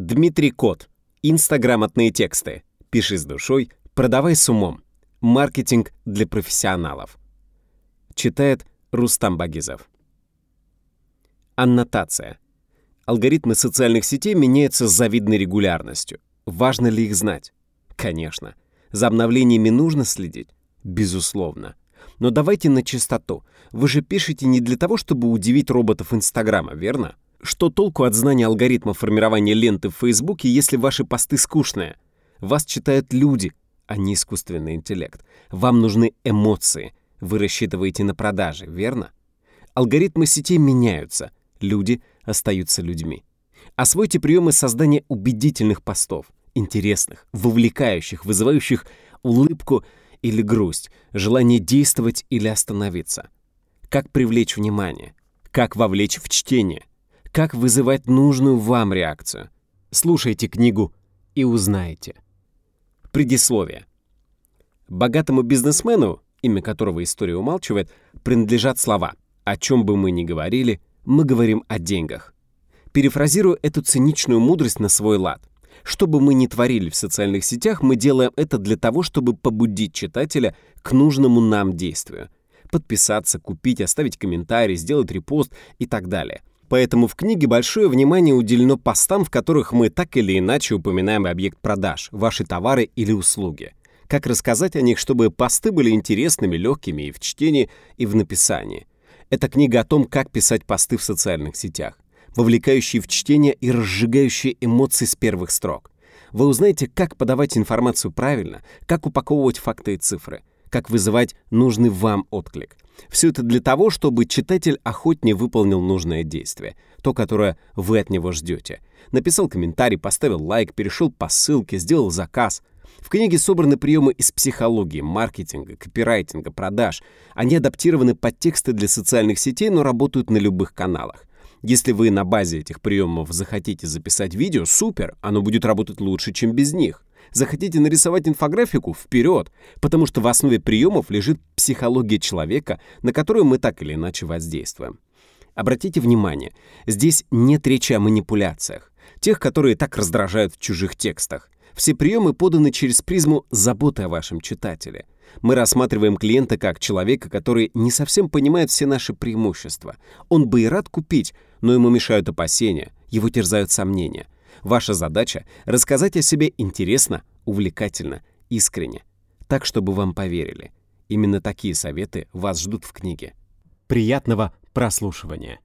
Дмитрий Кот. Инстаграмотные тексты. Пиши с душой, продавай с умом. Маркетинг для профессионалов. Читает Рустам Багизов. Аннотация. Алгоритмы социальных сетей меняются с завидной регулярностью. Важно ли их знать? Конечно. За обновлениями нужно следить? Безусловно. Но давайте на чистоту. Вы же пишете не для того, чтобы удивить роботов Инстаграма, верно? Что толку от знания алгоритма формирования ленты в Фейсбуке, если ваши посты скучные? Вас читают люди, а не искусственный интеллект. Вам нужны эмоции. Вы рассчитываете на продажи, верно? Алгоритмы сетей меняются. Люди остаются людьми. Освойте приемы создания убедительных постов, интересных, вовлекающих, вызывающих улыбку или грусть, желание действовать или остановиться. Как привлечь внимание? Как вовлечь в чтение? Как вызывать нужную вам реакцию? Слушайте книгу и узнаете. Предисловие. Богатому бизнесмену, имя которого история умалчивает, принадлежат слова «О чем бы мы ни говорили, мы говорим о деньгах». Перефразирую эту циничную мудрость на свой лад. Что бы мы ни творили в социальных сетях, мы делаем это для того, чтобы побудить читателя к нужному нам действию. Подписаться, купить, оставить комментарий, сделать репост и так далее. Поэтому в книге большое внимание уделено постам, в которых мы так или иначе упоминаем объект продаж, ваши товары или услуги. Как рассказать о них, чтобы посты были интересными, легкими и в чтении, и в написании. Это книга о том, как писать посты в социальных сетях, вовлекающие в чтение и разжигающие эмоции с первых строк. Вы узнаете, как подавать информацию правильно, как упаковывать факты и цифры, как вызывать нужный вам отклик. Все это для того, чтобы читатель охотнее выполнил нужное действие, то, которое вы от него ждете. Написал комментарий, поставил лайк, перешел по ссылке, сделал заказ. В книге собраны приемы из психологии, маркетинга, копирайтинга, продаж. Они адаптированы под тексты для социальных сетей, но работают на любых каналах. Если вы на базе этих приемов захотите записать видео, супер, оно будет работать лучше, чем без них. Захотите нарисовать инфографику? Вперед! Потому что в основе приемов лежит психология человека, на которую мы так или иначе воздействуем. Обратите внимание, здесь нет речи о манипуляциях, тех, которые так раздражают в чужих текстах. Все приемы поданы через призму заботы о вашем читателе. Мы рассматриваем клиента как человека, который не совсем понимает все наши преимущества. Он бы и рад купить, но ему мешают опасения, его терзают сомнения — Ваша задача — рассказать о себе интересно, увлекательно, искренне. Так, чтобы вам поверили. Именно такие советы вас ждут в книге. Приятного прослушивания!